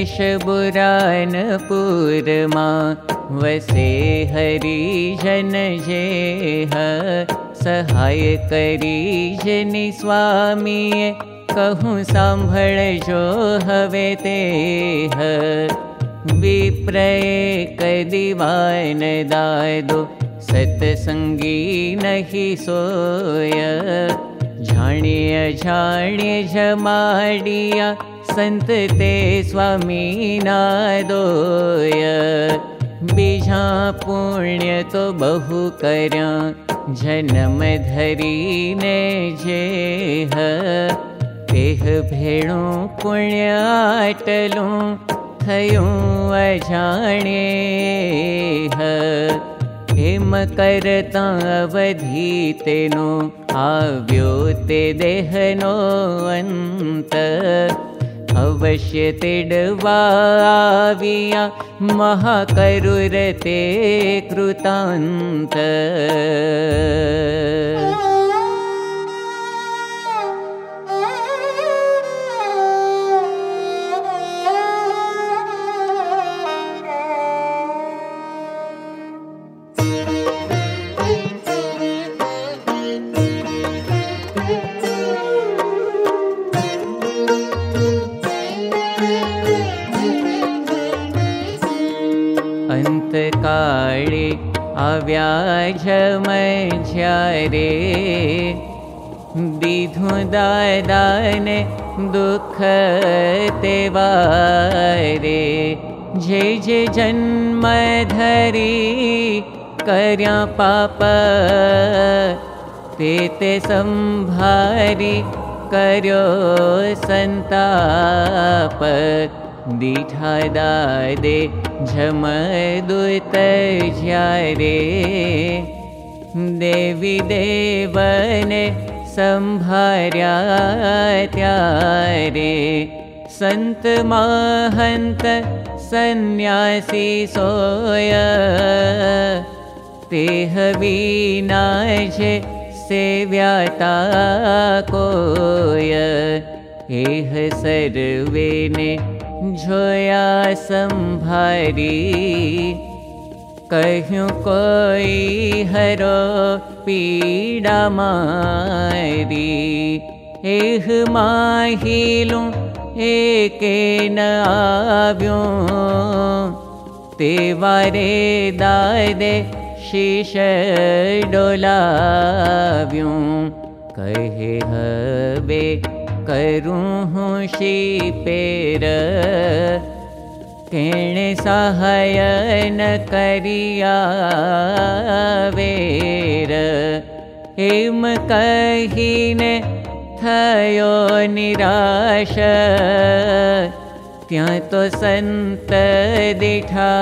देश बुरानपुरमा वसे हरि जन जे सहाय करी जनि स्वामी कहूँ हवे ते विप्रय कदिवान दादो सत्संगी नहि सोय। जाण्य जाण्य जमाडिया ते स्वामी नादोय। बीजा पुण्य तो बहु कर्या जन्म धरी ने जे तेह भेणो पुण्याटलूं थयूं अजाणे हेम करता अवधि तेनो आव्यो ते देहनो अंत अवश्य तिडवाविया महाकरुरते कृतान्त आव्याझमझ्यारे दिधु दादाने दुःख तेवारे जे जे जन्म धरी कर्या पाप ते ते संभारी कर्यो संताप। दीठा दादे झमदूत ज्यारे देवी देवने संभार्या त्यारे संत महंत सन्यासी सोय। तेह विना जे सेव्याता कोय। एह सर्वेने जोया संभारी कहूँ कोई हरो पीड़ा मारी। एह माहिलूं दादे शीश डोलाव्यूं। कहे हवे करूँ पेर केणे सहाय न करिया वेर। हेम कहीने थयो निराश त्या तो संत दिठा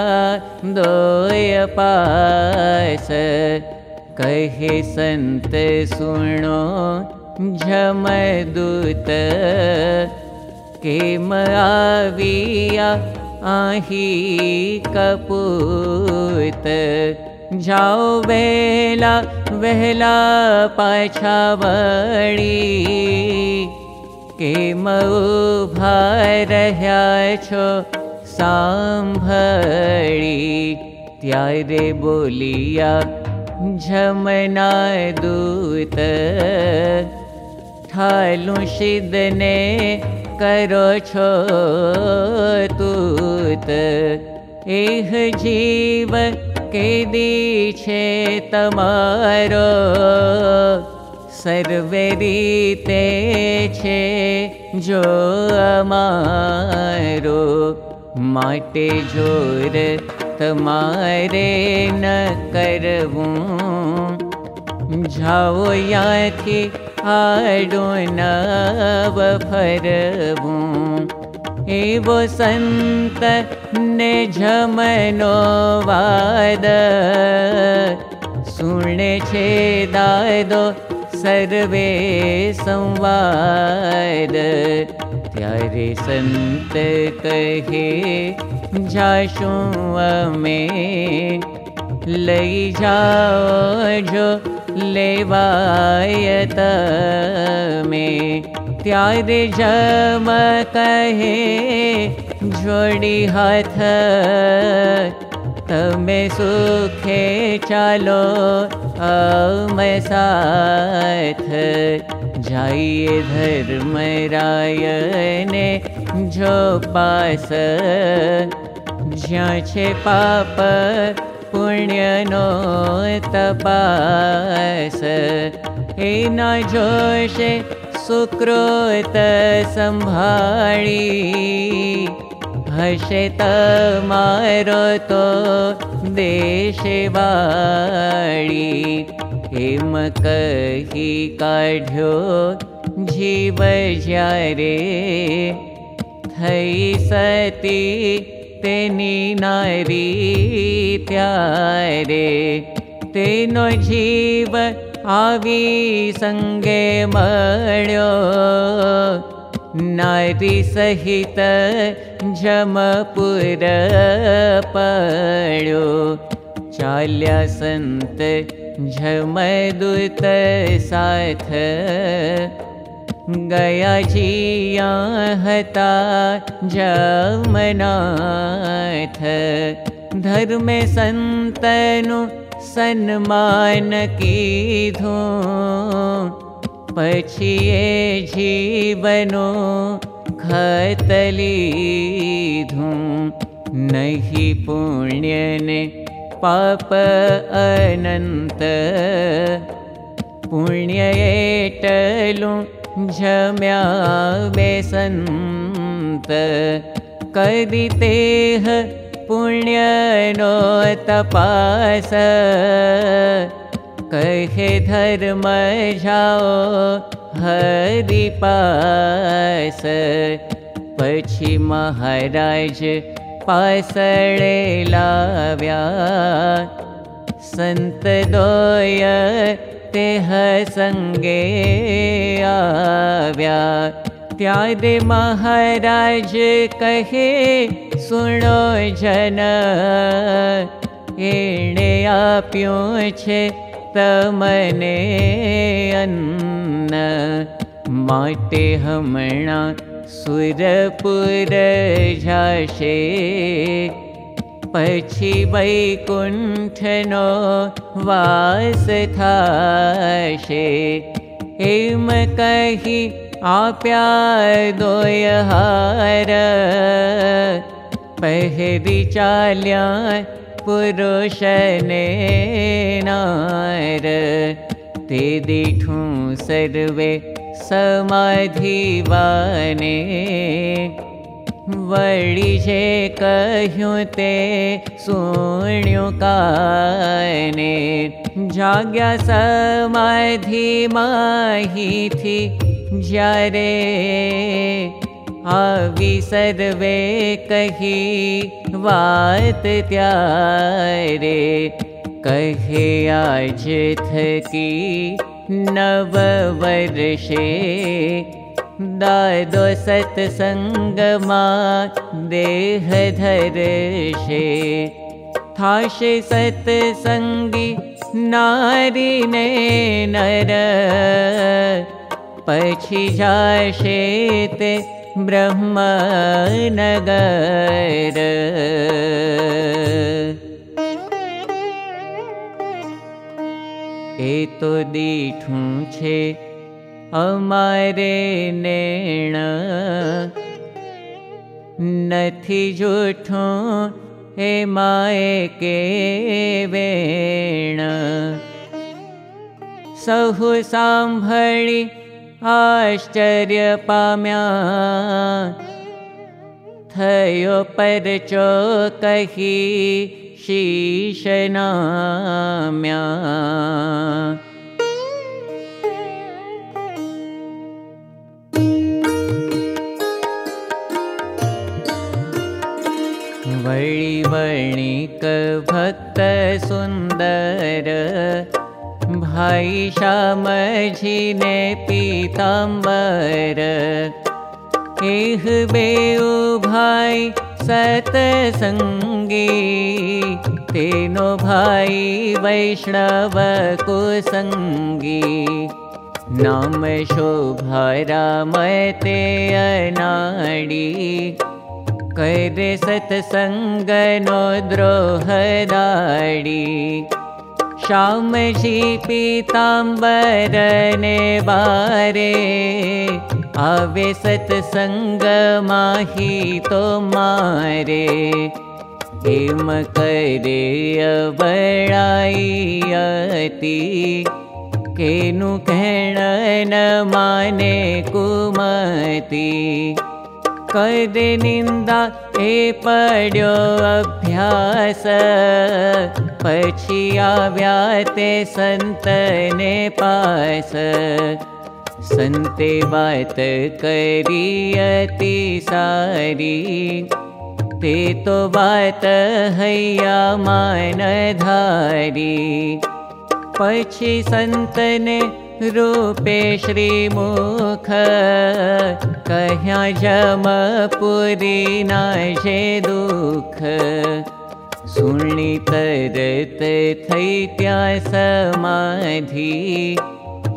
दोय पास। कहे संत सुनो झमदूत केम आविया आही कपूत। जाओ वेला वेला केम उभा रह्या छो सांभड़ी त्यारे बोलिया झमना दूत सिद्धने करो छो तूत एह जीव के दी छे तमारो। सर्वे रीते छे जो अमारो। माटे जोर तमारे न करवूं। जाओ याथी फरवूं एवो संत ने झमनो वाद। सुने दादो सर्वे संवाद। त्यारे संत कहे जाशु अमे जाओ जो लेवायत में। त्यारे जम कहे जोड़ी हाथ। तमे सुखे चालो मैं साथ। जाइए धर्म राय ने जो पास। छे पाप पुण्य नो जोशे सुकृत संभाळी। हसे तो देशवाळी हेम कही काढ्यो जीव ज्यारे। थई सती तेनी नारी त्यारे तेनो जीव आवी मळ्यो। नारी सहित जमपुर पड्यो चाल्या संत झमदूत साथ गया जिया हता जमनाथ। धर्म संतनु सन्मान कीधो। पछिए जीवनो नहीं पुण्य ने पाप अनंत पुण्य बेसंत कदी तेह पुण्य नो तपास कहे धर्म जाओ हरि पास पछी महाराज पासळे लाव्या। संत दोय त्यादे महाराज कहे सुनो जन। एणे आप्यो छे तमने अन्न। माटे हमणा सुरपुर जाशे पछी वैकुण्ठनो वास थाशे। एम कही आप्या दोय हार। पहरी चाल्या पुरुषने नार। ते दीठूं सर्वे समाधिवाने वळी जे कह्युं ते सुण्यो काने। जाग्या समाधि माही थी ज्यारे आवी सर्वे कही त्यारे। कहे आज थकी नव दादो सत्सङ्गमा देह धरशे थाशे सत्सङ्गी नारी ने नर। पछी जाशे ते ब्रह्मनगर। तो दीठूं छे अमारे नेण नथी जूठूं हे माए के वेण। सहु सांभळी आश्चर्य पाम्या। थयो परचो कही शीशनाम्या भक्त सुन्दर भाई श्यामजी ने पीताम्बर। एह बेउ भाई सतसङ्गी। तेनो भाई वैष्णव कुसङ्गी नाम शोभाराम ते अनाडी करे सत्सङ्गनो द्रोहदाडी। श्यामजी पीताम्बरने बारे आवे सत्सङ्ग तो मारे। हेम करे अबळाई केनु कहण न कुमती करे निंदा ए पड्यो अभ्यास पछी आव्या ते संतने पास संते बात करी अति सारी ते तो बात हैया मान धारी पछी संतने रूपे श्रीमुख कह्या जम पुरी नाशे दुख। सुनी तरत थई त्या समाधि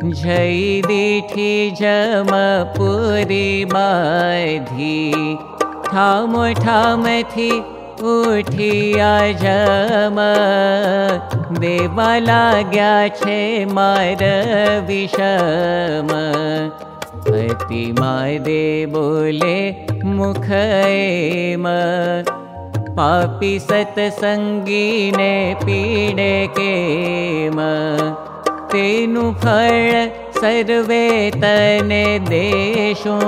जय दीठी जम पुरी बाधी ठाम ठाम थी उठिया जम देवा लाग्या छे मार विषम। अति मारे बोले मुख एम। पापी सतसंगी ने पीड़े के तेनु फल सर्वे तने देशो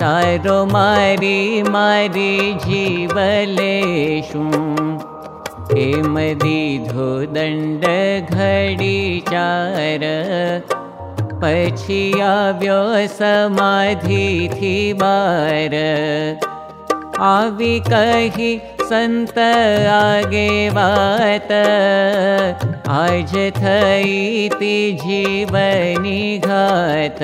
तारो मारी मारी जीवलेशु। हेम दीधो दण्ड घड़ी चार पछी आव्यो समाधि कही संत आगे थई ती जीवनी घात।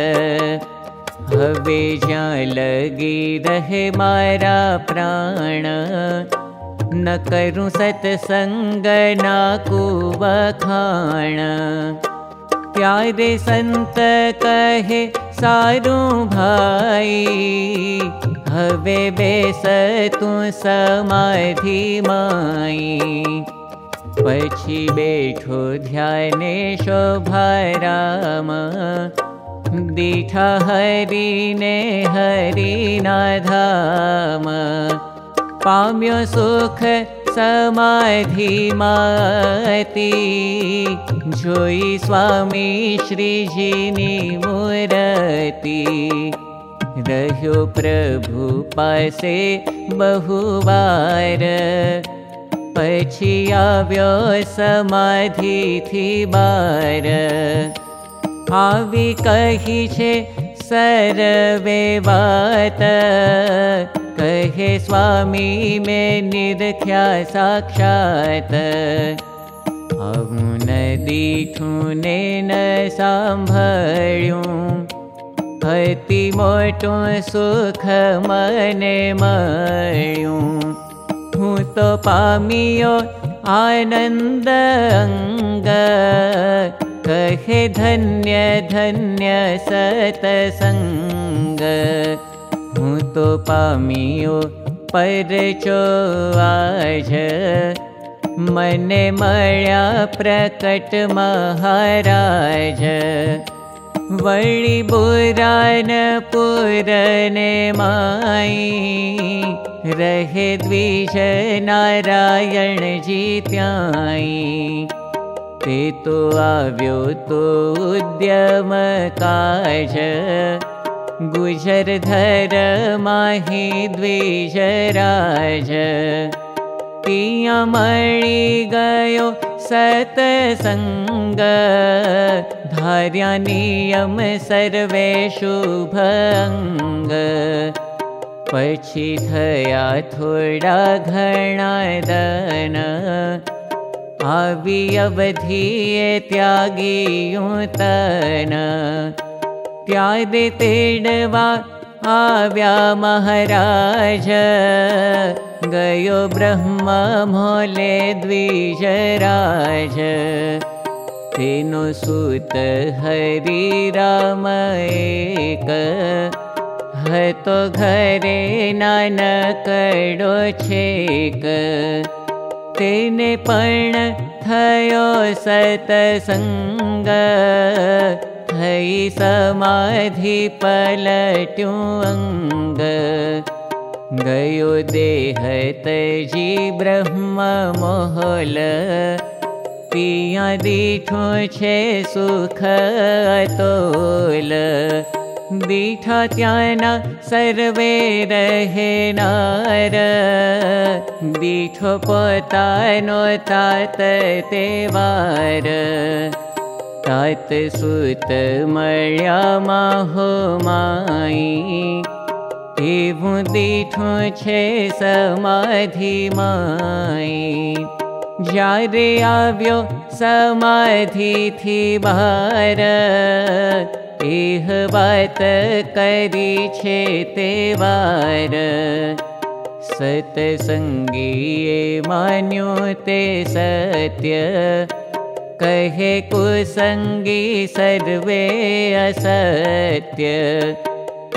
हवे ज्या लगी रहे मारा प्राण। न करूं सत्संग ना कुवखाण प्यारे संत कहे सारू भाई हवे बेस तू समाधि माई। पछी बैठो ध्याने शोभाराम दीठा हरि ने हरि नाधाम पाम्यो सुख समाधि माती। जोई स्वामी श्रीजीनी मूर्ति रह्यो प्रभु पासे बहुवार। पछी आव्यो समाधि थी बार। आवी कही सर्वे बात कहे स्वामी में साक्षात। अहु दीठूने न सांभळ्यूं अति मोटो सुख मने मळ्यूं हूँ तो आनंद अंग। कहे धन्य धन्य तो मने मळ्या प्रकट महाराज वळी बुरान पुरने माई रहे द्विज नारायण जी त्याई ते तो उद्यम काज गुजर धर माही राज। तिया मळी गयो सतसंग धार्या नियम सर्वे शुभ अंग पछी थया थोड़ा घणा दन आवी अवधिए त्यागियों तन। त्यादे तेडवा आव्या महाराज गयो ब्रह्म भोले द्विजराज। तीनो सुत हरि राम एक। हतो घरे नानो चेक पण थयो सतसङ्ग हरि समाधि पलट्यु अङ्ग गयो देह देहती ब्रह्म मोहल। पिया दीठो छे सुख तोल दीठा त्याना सर्वे रहे नार। दीठो रहेना पता नोतार तात सुत मळ्या माहो माई। એવું દીઠું છે સમાધિ માઈ જ્યારે આવ્યો સમાધિથી બહાર એહ વાત કરી છે તે વાર સતસંગીએ માન્યો તે સત્ય કહે કુસંગી સર્વે અસત્ય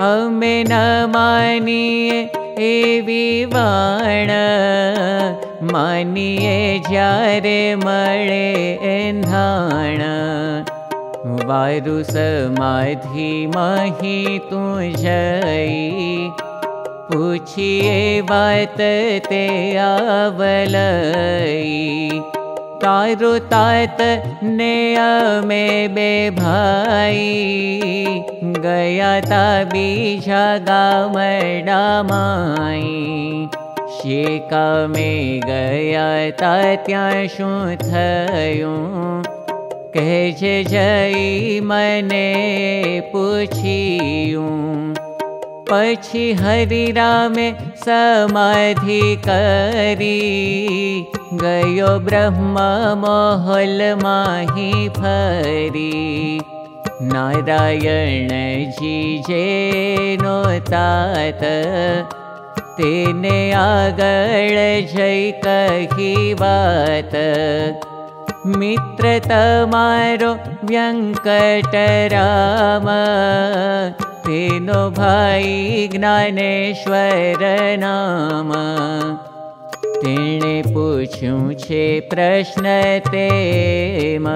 અમે ન માનીએ એવી વાણ માનીએ જ્યારે મળે એંધાણ વારુ સમાધિ માહી તું જઈ પૂછીએ વાત તે આવલઈ તારો તાત ને અમે બે ભાઈ ગયા તા બીજા ગામડામાઈ શેકા મેં ગયા તા ત્યાં શું થયું કહેજે જઈ મને પૂછ્યું पशी हरि रामे समाधि गो ब्रह्म महल माहि भर नारायण जी जनताय कहत मित्रतमारो व्यङ्कटराम તેનો ભાઈ જ્ઞાનેશ્વર નામ તેણે પૂછ્યું છે પ્રશ્ન તેમ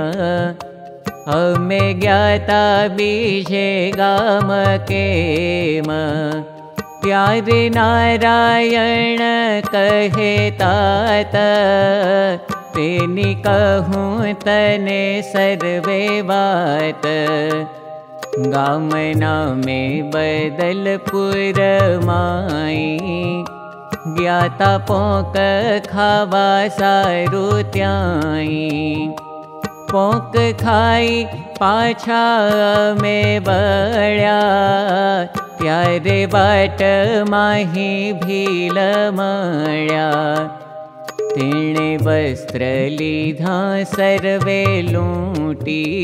અમે જ્ઞાતા બીજે ગામ કેમ ત્યારે નારાયણ કહે તાત તેની કહું તને સર્વે વાત गामना में बदलपुर माई। ज्ञाता पोक खावा सारू त्याई। पोकखा खाई पाछा में पा मे बाट माही भील मळ्या तिणे वस्त्र लीधा सर्वे लूटी।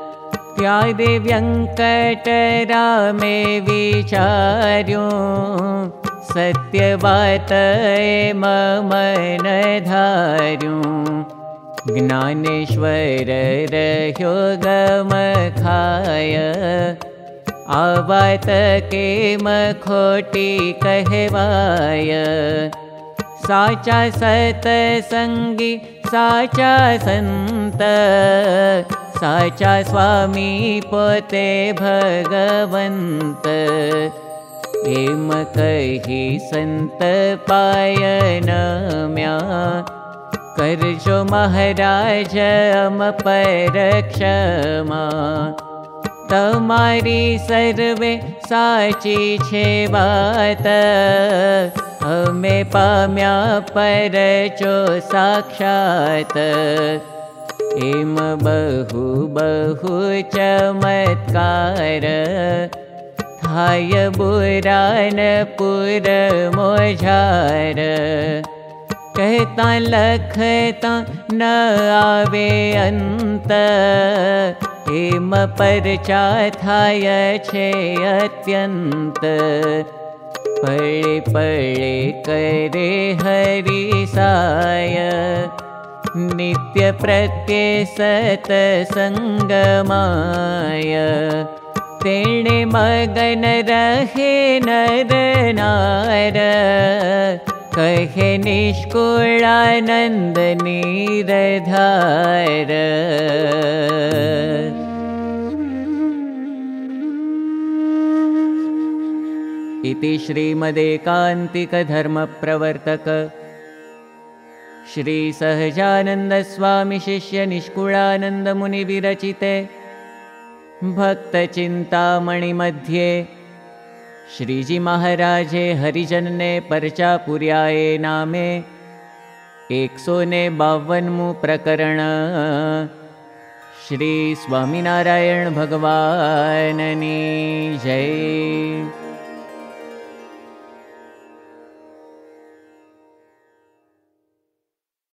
त्यादि व्यङ्कटरामे विचार्यो। सत्यवातये मम न धार्यो ज्ञानेश्वर मखाय अवातके मखोटि कहवाय। सा च सत सङ्गी साचा सन्त साचा स्वामी पोते भगवन्त। किं कहि सन्त पायनम्या महाराज अम परक्षमा तमारी सर्वे साची छे शेवा तमे पाम्या परचो साक्षात्। म बहु बहु चमत्कार हाय बुरान पुर मोझार। कहता लखता न आवे अन्तम प्रचय छे अत्यन्त पळे पळे करे हरि नित्य प्रत्ये सतसङ्गमाय तेणे मगन रहे नर नार कहे निष्कुलानन्द नीरधार इति श्रीमदेकान्तिकधर्मप्रवर्तक श्रीसहजानन्दस्वामिशिष्यनिष्कुलानन्दमुनिविरचिते भक्तचिन्तामणिमध्ये श्रीजीमहाराजे हरिजनने परचापुर्याये नामे एकसोने बावन्मु प्रकरण। श्री स्वामिनारायण भगवाननी जय